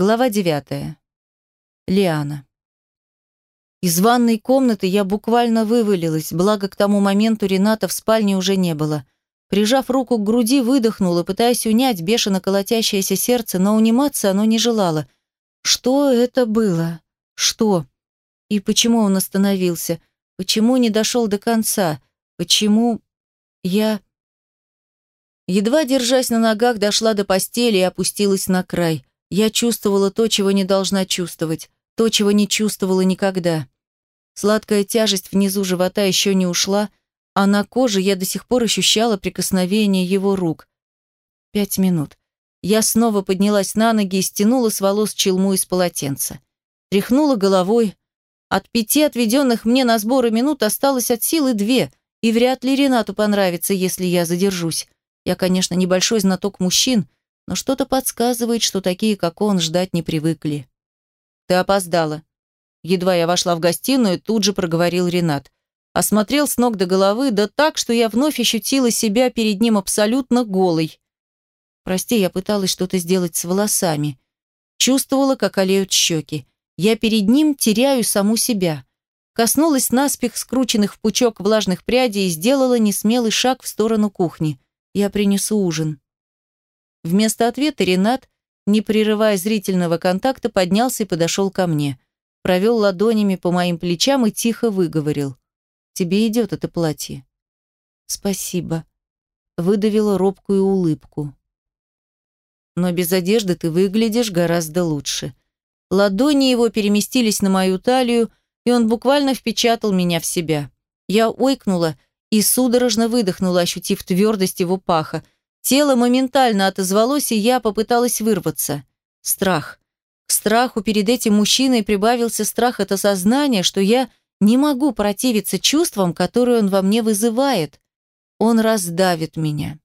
Глава девятая. Лиана. Из ванной комнаты я буквально вывалилась, благо к тому моменту Рената в спальне уже не было. Прижав руку к груди, выдохнула, пытаясь унять бешено колотящееся сердце, но униматься оно не желало. Что это было? Что? И почему он остановился? Почему не дошел до конца? Почему я... Едва держась на ногах, дошла до постели и опустилась на край. Я чувствовала то, чего не должна чувствовать, то, чего не чувствовала никогда. Сладкая тяжесть внизу живота еще не ушла, а на коже я до сих пор ощущала прикосновение его рук. Пять минут. Я снова поднялась на ноги и стянула с волос челму из полотенца. Тряхнула головой. От пяти отведенных мне на сборы минут осталось от силы две, и вряд ли Ренату понравится, если я задержусь. Я, конечно, небольшой знаток мужчин, но что-то подсказывает, что такие, как он, ждать не привыкли. «Ты опоздала». Едва я вошла в гостиную, тут же проговорил Ренат. Осмотрел с ног до головы, да так, что я вновь ощутила себя перед ним абсолютно голой. Прости, я пыталась что-то сделать с волосами. Чувствовала, как олеют щеки. Я перед ним теряю саму себя. Коснулась наспех скрученных в пучок влажных прядей и сделала несмелый шаг в сторону кухни. Я принесу ужин. Вместо ответа Ренат, не прерывая зрительного контакта, поднялся и подошел ко мне. Провел ладонями по моим плечам и тихо выговорил. «Тебе идет это платье». «Спасибо», — выдавила робкую улыбку. «Но без одежды ты выглядишь гораздо лучше». Ладони его переместились на мою талию, и он буквально впечатал меня в себя. Я ойкнула и судорожно выдохнула, ощутив твердость его паха, Тело моментально отозвалось, и я попыталась вырваться. Страх. К страху перед этим мужчиной прибавился страх от осознания, что я не могу противиться чувствам, которые он во мне вызывает. Он раздавит меня.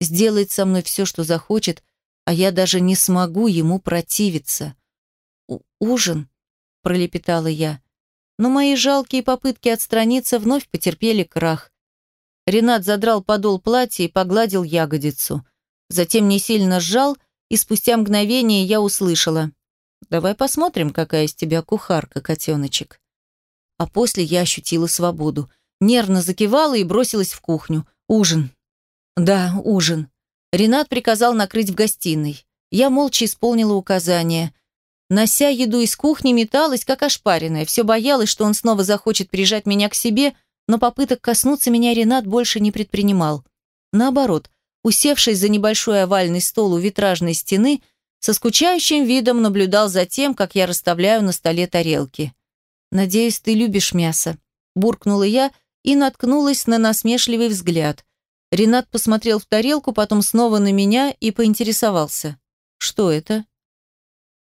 Сделает со мной все, что захочет, а я даже не смогу ему противиться. «Ужин?» – пролепетала я. Но мои жалкие попытки отстраниться вновь потерпели крах. Ренат задрал подол платья и погладил ягодицу. Затем не сильно сжал, и спустя мгновение я услышала. «Давай посмотрим, какая из тебя кухарка, котеночек». А после я ощутила свободу. Нервно закивала и бросилась в кухню. Ужин. Да, ужин. Ренат приказал накрыть в гостиной. Я молча исполнила указание. Нося еду из кухни, металась, как ошпаренная. Все боялась, что он снова захочет прижать меня к себе, но попыток коснуться меня Ренат больше не предпринимал. Наоборот, усевшись за небольшой овальный стол у витражной стены, со скучающим видом наблюдал за тем, как я расставляю на столе тарелки. «Надеюсь, ты любишь мясо», – буркнула я и наткнулась на насмешливый взгляд. Ренат посмотрел в тарелку, потом снова на меня и поинтересовался. «Что это?»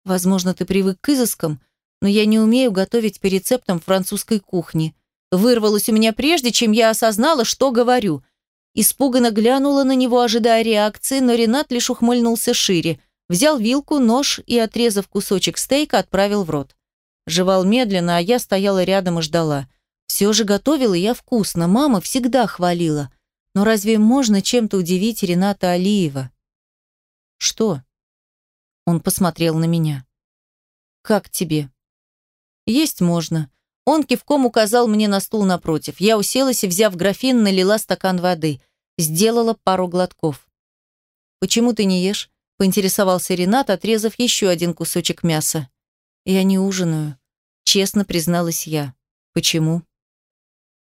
«Возможно, ты привык к изыскам, но я не умею готовить по рецептам французской кухни», Вырвалось у меня прежде, чем я осознала, что говорю. Испуганно глянула на него, ожидая реакции, но Ренат лишь ухмыльнулся шире. Взял вилку, нож и, отрезав кусочек стейка, отправил в рот. Жевал медленно, а я стояла рядом и ждала. Все же готовила я вкусно, мама всегда хвалила. Но разве можно чем-то удивить Рената Алиева? Что? Он посмотрел на меня. Как тебе? Есть можно. Он кивком указал мне на стул напротив. Я уселась и, взяв графин, налила стакан воды. Сделала пару глотков. «Почему ты не ешь?» – поинтересовался Ренат, отрезав еще один кусочек мяса. «Я не ужинаю», – честно призналась я. «Почему?»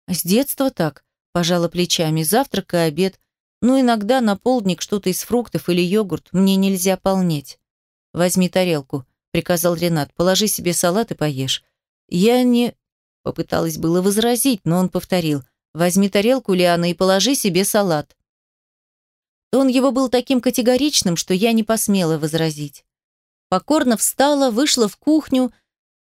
«С детства так», – пожала плечами. «Завтрак и обед. Ну, иногда на полдник что-то из фруктов или йогурт. Мне нельзя полнеть». «Возьми тарелку», – приказал Ренат. «Положи себе салат и поешь». «Я не...» Попыталась было возразить, но он повторил. «Возьми тарелку, Лиана, и положи себе салат». Тон его был таким категоричным, что я не посмела возразить. Покорно встала, вышла в кухню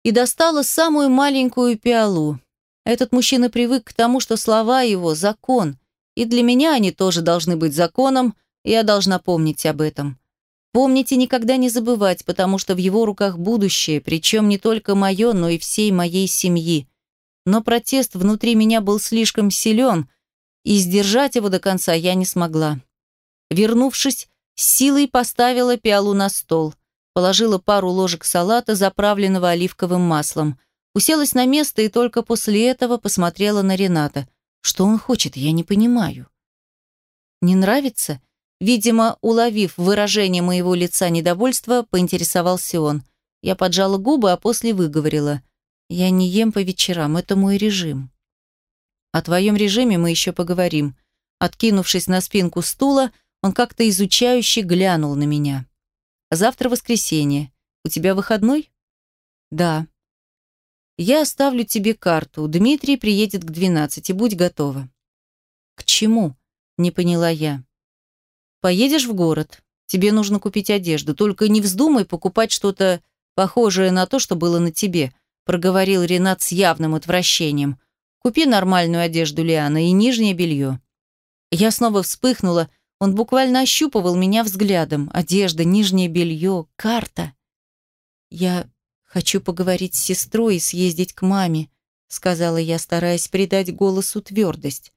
и достала самую маленькую пиалу. Этот мужчина привык к тому, что слова его – закон, и для меня они тоже должны быть законом, я должна помнить об этом. Помнить и никогда не забывать, потому что в его руках будущее, причем не только мое, но и всей моей семьи но протест внутри меня был слишком силен, и сдержать его до конца я не смогла. Вернувшись, силой поставила пиалу на стол. положила пару ложек салата, заправленного оливковым маслом. Уселась на место и только после этого посмотрела на Рената. Что он хочет, я не понимаю. «Не нравится?» Видимо, уловив выражение моего лица недовольства, поинтересовался он. Я поджала губы, а после выговорила. «Я не ем по вечерам, это мой режим». «О твоем режиме мы еще поговорим». Откинувшись на спинку стула, он как-то изучающе глянул на меня. «Завтра воскресенье. У тебя выходной?» «Да». «Я оставлю тебе карту. Дмитрий приедет к двенадцати. Будь готова». «К чему?» – не поняла я. «Поедешь в город. Тебе нужно купить одежду. Только не вздумай покупать что-то похожее на то, что было на тебе», – проговорил Ренат с явным отвращением. «Купи нормальную одежду, Лиана, и нижнее белье». Я снова вспыхнула, он буквально ощупывал меня взглядом. Одежда, нижнее белье, карта. «Я хочу поговорить с сестрой и съездить к маме», сказала я, стараясь придать голосу твердость.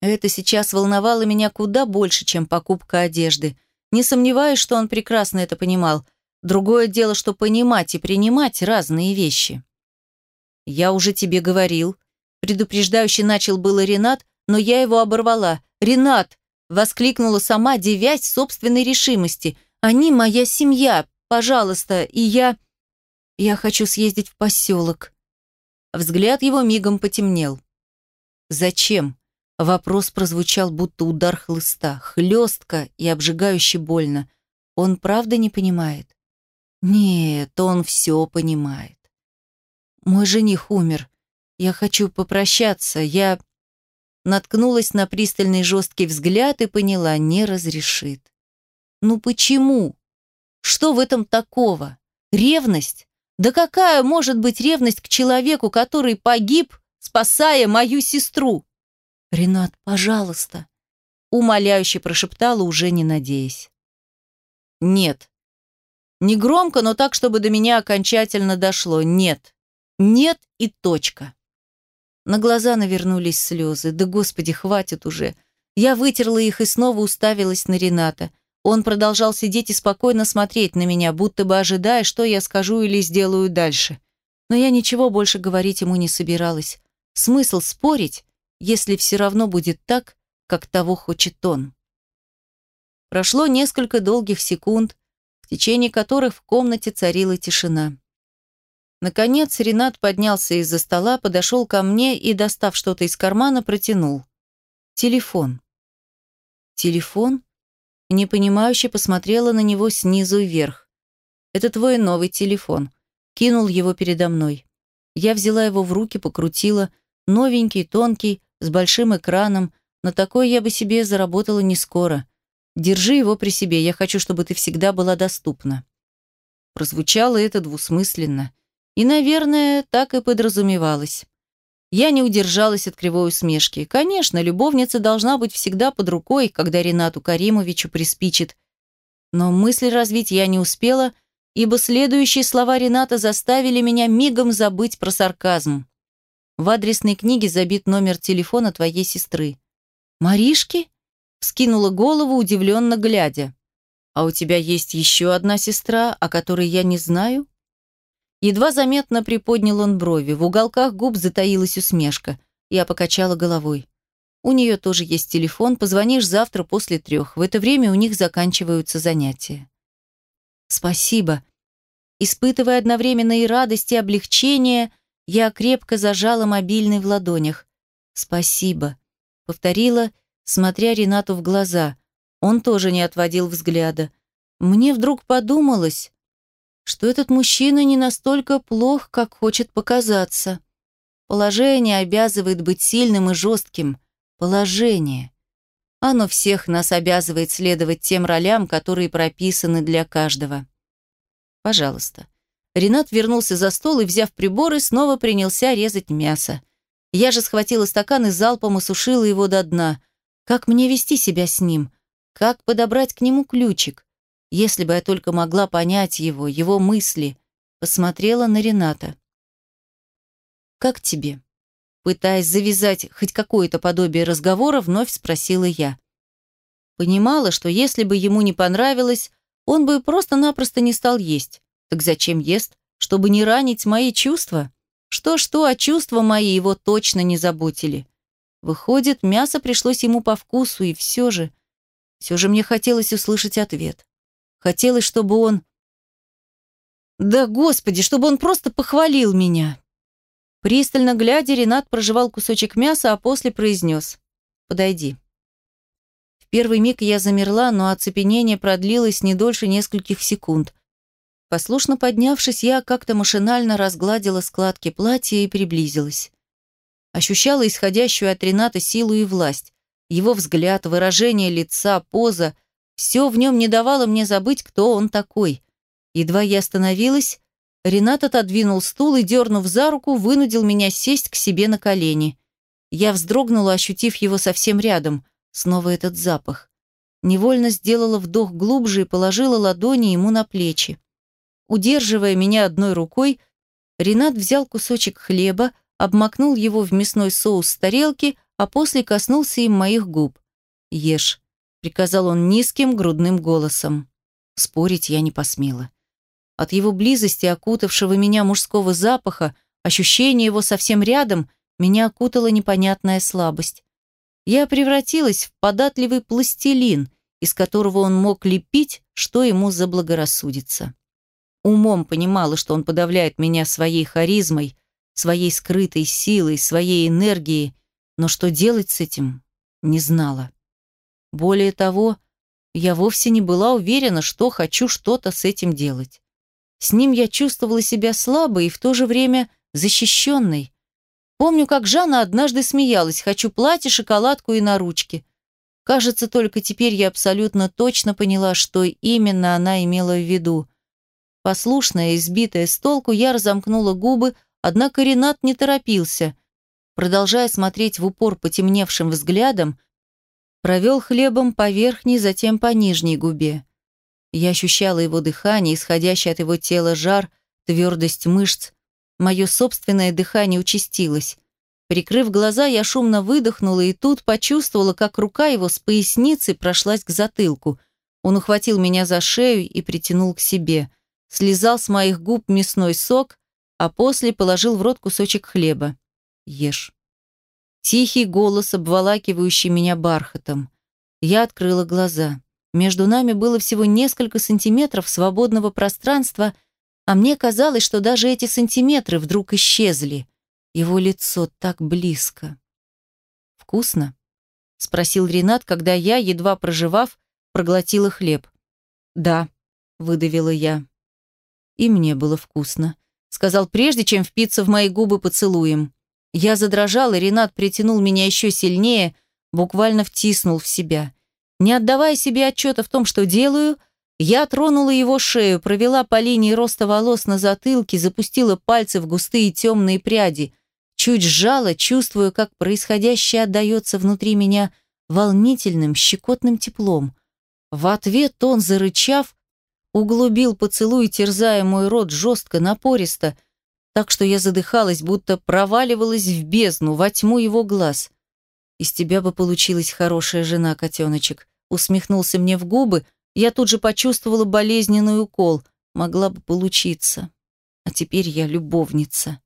Это сейчас волновало меня куда больше, чем покупка одежды. Не сомневаюсь, что он прекрасно это понимал. Другое дело, что понимать и принимать разные вещи. «Я уже тебе говорил», – предупреждающе начал было Ренат, но я его оборвала. «Ренат!» – воскликнула сама, девясь собственной решимости. «Они моя семья, пожалуйста, и я...» «Я хочу съездить в поселок». Взгляд его мигом потемнел. «Зачем?» Вопрос прозвучал, будто удар хлыста, хлестко и обжигающе больно. Он правда не понимает? Нет, он все понимает. Мой жених умер. Я хочу попрощаться. Я наткнулась на пристальный жесткий взгляд и поняла, не разрешит. Ну почему? Что в этом такого? Ревность? Да какая может быть ревность к человеку, который погиб, спасая мою сестру? «Ренат, пожалуйста!» Умоляюще прошептала, уже не надеясь. «Нет». Не громко, но так, чтобы до меня окончательно дошло. «Нет». «Нет» и точка. На глаза навернулись слезы. Да, господи, хватит уже. Я вытерла их и снова уставилась на Рената. Он продолжал сидеть и спокойно смотреть на меня, будто бы ожидая, что я скажу или сделаю дальше. Но я ничего больше говорить ему не собиралась. Смысл спорить, если все равно будет так, как того хочет он. Прошло несколько долгих секунд, в течение которых в комнате царила тишина. Наконец Ренат поднялся из-за стола, подошел ко мне и, достав что-то из кармана, протянул. Телефон. Телефон? Непонимающе посмотрела на него снизу вверх. Это твой новый телефон. Кинул его передо мной. Я взяла его в руки, покрутила. Новенький, тонкий, с большим экраном. На такой я бы себе заработала не скоро. Держи его при себе, я хочу, чтобы ты всегда была доступна. Прозвучало это двусмысленно. И, наверное, так и подразумевалось. Я не удержалась от кривой усмешки. Конечно, любовница должна быть всегда под рукой, когда Ренату Каримовичу приспичит. Но мысль развить я не успела, ибо следующие слова Рената заставили меня мигом забыть про сарказм. В адресной книге забит номер телефона твоей сестры. «Маришки?» – вскинула голову, удивленно глядя. «А у тебя есть еще одна сестра, о которой я не знаю?» Едва заметно приподнял он брови, в уголках губ затаилась усмешка. Я покачала головой. «У нее тоже есть телефон, позвонишь завтра после трех. В это время у них заканчиваются занятия». «Спасибо». Испытывая одновременно и радость, и облегчение – я крепко зажала мобильный в ладонях. «Спасибо», — повторила, смотря Ренату в глаза. Он тоже не отводил взгляда. Мне вдруг подумалось, что этот мужчина не настолько плох, как хочет показаться. Положение обязывает быть сильным и жестким. Положение. Оно всех нас обязывает следовать тем ролям, которые прописаны для каждого. Пожалуйста, Ренат вернулся за стол и, взяв приборы, снова принялся резать мясо. Я же схватила стакан и залпом осушила его до дна. Как мне вести себя с ним? Как подобрать к нему ключик? Если бы я только могла понять его, его мысли. Посмотрела на Рената. «Как тебе?» Пытаясь завязать хоть какое-то подобие разговора, вновь спросила я. Понимала, что если бы ему не понравилось, он бы просто-напросто не стал есть. Так зачем ест? Чтобы не ранить мои чувства? Что-что, а чувства мои его точно не заботили. Выходит, мясо пришлось ему по вкусу, и все же... Все же мне хотелось услышать ответ. Хотелось, чтобы он... Да, господи, чтобы он просто похвалил меня. Пристально глядя, Ренат прожевал кусочек мяса, а после произнес. «Подойди». В первый миг я замерла, но оцепенение продлилось не дольше нескольких секунд. Послушно поднявшись, я как-то машинально разгладила складки платья и приблизилась. Ощущала исходящую от Рената силу и власть. Его взгляд, выражение лица, поза – все в нем не давало мне забыть, кто он такой. Едва я остановилась, Ренат отодвинул стул и, дернув за руку, вынудил меня сесть к себе на колени. Я вздрогнула, ощутив его совсем рядом. Снова этот запах. Невольно сделала вдох глубже и положила ладони ему на плечи. Удерживая меня одной рукой, Ренат взял кусочек хлеба, обмакнул его в мясной соус с тарелки, а после коснулся им моих губ. «Ешь», — приказал он низким грудным голосом. Спорить я не посмела. От его близости, окутавшего меня мужского запаха, ощущения его совсем рядом, меня окутала непонятная слабость. Я превратилась в податливый пластилин, из которого он мог лепить, что ему заблагорассудится. Умом понимала, что он подавляет меня своей харизмой, своей скрытой силой, своей энергией, но что делать с этим, не знала. Более того, я вовсе не была уверена, что хочу что-то с этим делать. С ним я чувствовала себя слабой и в то же время защищенной. Помню, как Жанна однажды смеялась «хочу платье, шоколадку и на ручке». Кажется, только теперь я абсолютно точно поняла, что именно она имела в виду. Послушная, избитая с толку, я разомкнула губы, однако Ренат не торопился. Продолжая смотреть в упор потемневшим взглядом, провел хлебом по верхней, затем по нижней губе. Я ощущала его дыхание, исходящий от его тела жар, твердость мышц. Мое собственное дыхание участилось. Прикрыв глаза, я шумно выдохнула и тут почувствовала, как рука его с поясницы прошлась к затылку. Он ухватил меня за шею и притянул к себе – слезал с моих губ мясной сок, а после положил в рот кусочек хлеба. Ешь. Тихий голос, обволакивающий меня бархатом. Я открыла глаза. Между нами было всего несколько сантиметров свободного пространства, а мне казалось, что даже эти сантиметры вдруг исчезли. Его лицо так близко. «Вкусно?» — спросил Ренат, когда я, едва проживав, проглотила хлеб. «Да», — выдавила я. И мне было вкусно. Сказал, прежде чем впиться в мои губы поцелуем. Я задрожала, Ренат притянул меня еще сильнее, буквально втиснул в себя. Не отдавая себе отчета в том, что делаю, я тронула его шею, провела по линии роста волос на затылке, запустила пальцы в густые темные пряди, чуть сжала, чувствуя, как происходящее отдается внутри меня волнительным, щекотным теплом. В ответ он, зарычав, углубил поцелуй, терзая мой рот жестко, напористо, так что я задыхалась, будто проваливалась в бездну, во тьму его глаз. «Из тебя бы получилась хорошая жена, котеночек», усмехнулся мне в губы, я тут же почувствовала болезненный укол. Могла бы получиться. А теперь я любовница.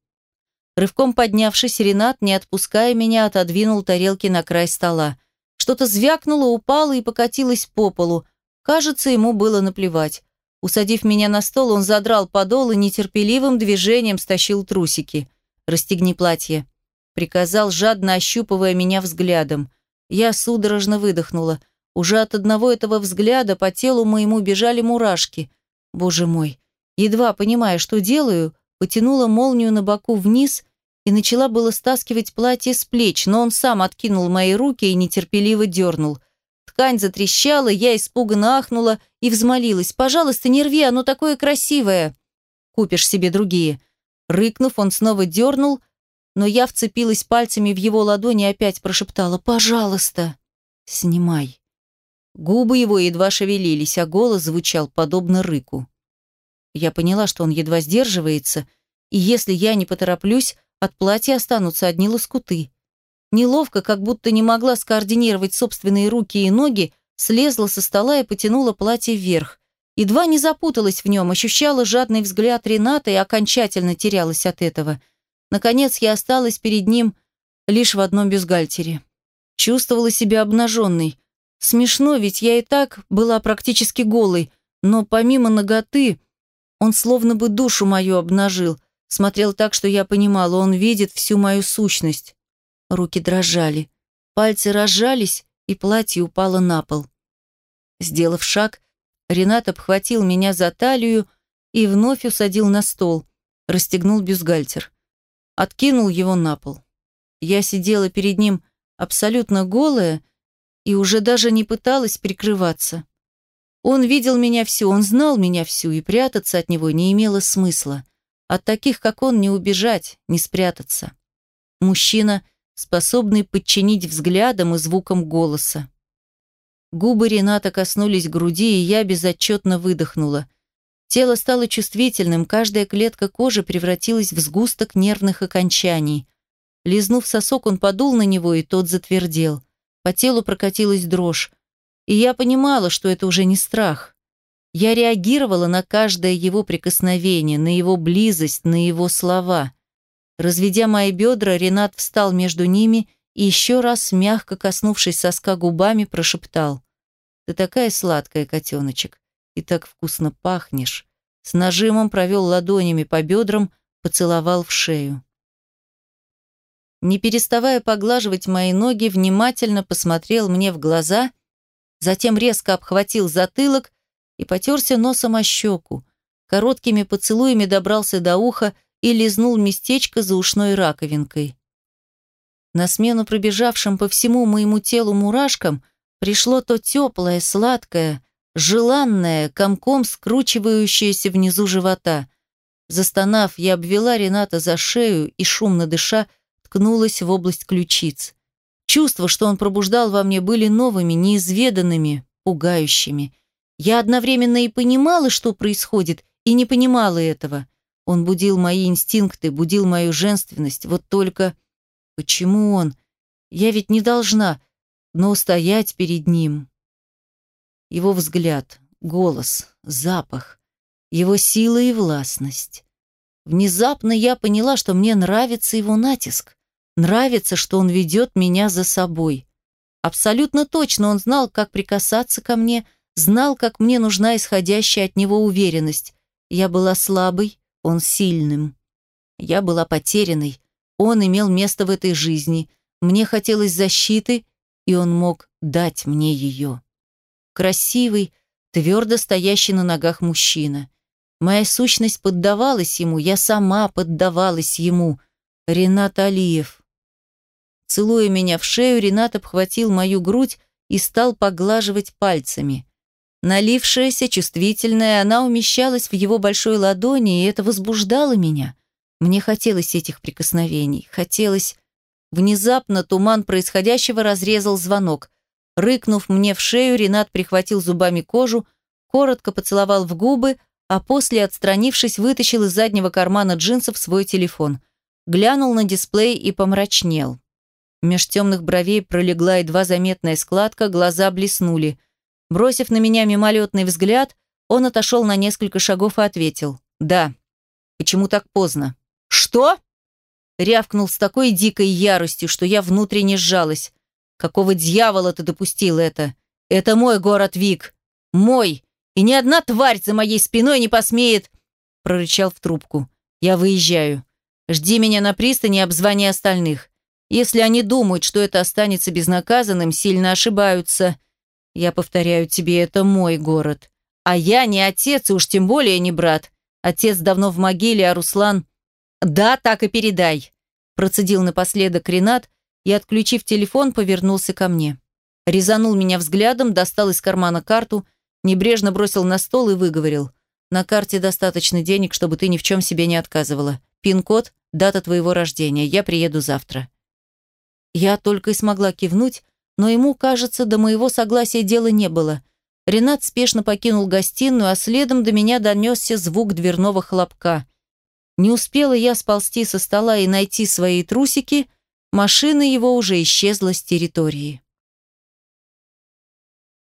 Рывком поднявшись, Ренат, не отпуская меня, отодвинул тарелки на край стола. Что-то звякнуло, упало и покатилось по полу. Кажется, ему было наплевать. Усадив меня на стол, он задрал подол и нетерпеливым движением стащил трусики. «Расстегни платье», — приказал, жадно ощупывая меня взглядом. Я судорожно выдохнула. Уже от одного этого взгляда по телу моему бежали мурашки. Боже мой. Едва понимая, что делаю, потянула молнию на боку вниз и начала было стаскивать платье с плеч, но он сам откинул мои руки и нетерпеливо дернул. Ткань затрещала, я испуганно ахнула и взмолилась. «Пожалуйста, не рви, оно такое красивое!» «Купишь себе другие!» Рыкнув, он снова дернул, но я вцепилась пальцами в его ладони и опять прошептала «Пожалуйста!» «Снимай!» Губы его едва шевелились, а голос звучал подобно рыку. Я поняла, что он едва сдерживается, и если я не потороплюсь, от платья останутся одни лоскуты. Неловко, как будто не могла скоординировать собственные руки и ноги, слезла со стола и потянула платье вверх. Едва не запуталась в нем, ощущала жадный взгляд Рената и окончательно терялась от этого. Наконец я осталась перед ним лишь в одном бюстгальтере. Чувствовала себя обнаженной. Смешно, ведь я и так была практически голой, но помимо ноготы он словно бы душу мою обнажил, смотрел так, что я понимала, он видит всю мою сущность. Руки дрожали, пальцы разжались, и платье упало на пол. Сделав шаг, Ренат обхватил меня за талию и вновь усадил на стол, расстегнул бюстгальтер. Откинул его на пол. Я сидела перед ним абсолютно голая и уже даже не пыталась прикрываться. Он видел меня всю, он знал меня всю, и прятаться от него не имело смысла. От таких, как он, не убежать, не спрятаться. Мужчина, способный подчинить взглядом и звуком голоса. Губы Рената коснулись груди, и я безотчетно выдохнула. Тело стало чувствительным, каждая клетка кожи превратилась в сгусток нервных окончаний. Лизнув сосок, он подул на него, и тот затвердел. По телу прокатилась дрожь. И я понимала, что это уже не страх. Я реагировала на каждое его прикосновение, на его близость, на его слова. Разведя мои бедра, Ренат встал между ними и еще раз, мягко коснувшись соска губами, прошептал. «Ты такая сладкая, котеночек, и так вкусно пахнешь». С нажимом провел ладонями по бедрам, поцеловал в шею. Не переставая поглаживать мои ноги, внимательно посмотрел мне в глаза, затем резко обхватил затылок и потерся носом о щеку. Короткими поцелуями добрался до уха и лизнул местечко за ушной раковинкой. На смену пробежавшим по всему моему телу мурашкам пришло то теплое, сладкое, желанное, комком скручивающееся внизу живота. Застонав, я обвела Рената за шею и, шумно дыша, ткнулась в область ключиц. Чувства, что он пробуждал во мне, были новыми, неизведанными, пугающими. Я одновременно и понимала, что происходит, и не понимала этого. Он будил мои инстинкты, будил мою женственность, вот только... Почему он? Я ведь не должна, но устоять перед ним. Его взгляд, голос, запах, его сила и властность. Внезапно я поняла, что мне нравится его натиск. Нравится, что он ведет меня за собой. Абсолютно точно он знал, как прикасаться ко мне, знал, как мне нужна исходящая от него уверенность. Я была слабой, он сильным. Я была потерянной, он имел место в этой жизни. Мне хотелось защиты, и он мог дать мне ее. Красивый, твердо стоящий на ногах мужчина. Моя сущность поддавалась ему, я сама поддавалась ему. Ренат Алиев. Целуя меня в шею, Ренат обхватил мою грудь и стал поглаживать пальцами. Налившаяся, чувствительная, она умещалась в его большой ладони, и это возбуждало меня. Мне хотелось этих прикосновений, хотелось... Внезапно туман происходящего разрезал звонок. Рыкнув мне в шею, Ренат прихватил зубами кожу, коротко поцеловал в губы, а после, отстранившись, вытащил из заднего кармана джинсов свой телефон. Глянул на дисплей и помрачнел. Меж темных бровей пролегла едва заметная складка, глаза блеснули. Бросив на меня мимолетный взгляд, он отошел на несколько шагов и ответил. «Да. Почему так поздно?» «Что?» Рявкнул с такой дикой яростью, что я внутренне сжалась. «Какого дьявола ты допустил это? Это мой город, Вик! Мой! И ни одна тварь за моей спиной не посмеет!» Прорычал в трубку. «Я выезжаю. Жди меня на пристани, обзвони остальных. Если они думают, что это останется безнаказанным, сильно ошибаются. Я повторяю тебе, это мой город. А я не отец, и уж тем более не брат. Отец давно в могиле, а Руслан «Да, так и передай», – процедил напоследок Ренат и, отключив телефон, повернулся ко мне. Резанул меня взглядом, достал из кармана карту, небрежно бросил на стол и выговорил. «На карте достаточно денег, чтобы ты ни в чем себе не отказывала. Пин-код, дата твоего рождения. Я приеду завтра». Я только и смогла кивнуть, но ему, кажется, до моего согласия дела не было. Ренат спешно покинул гостиную, а следом до меня донесся звук дверного хлопка – не успела я сползти со стола и найти свои трусики, машина его уже исчезла с территории.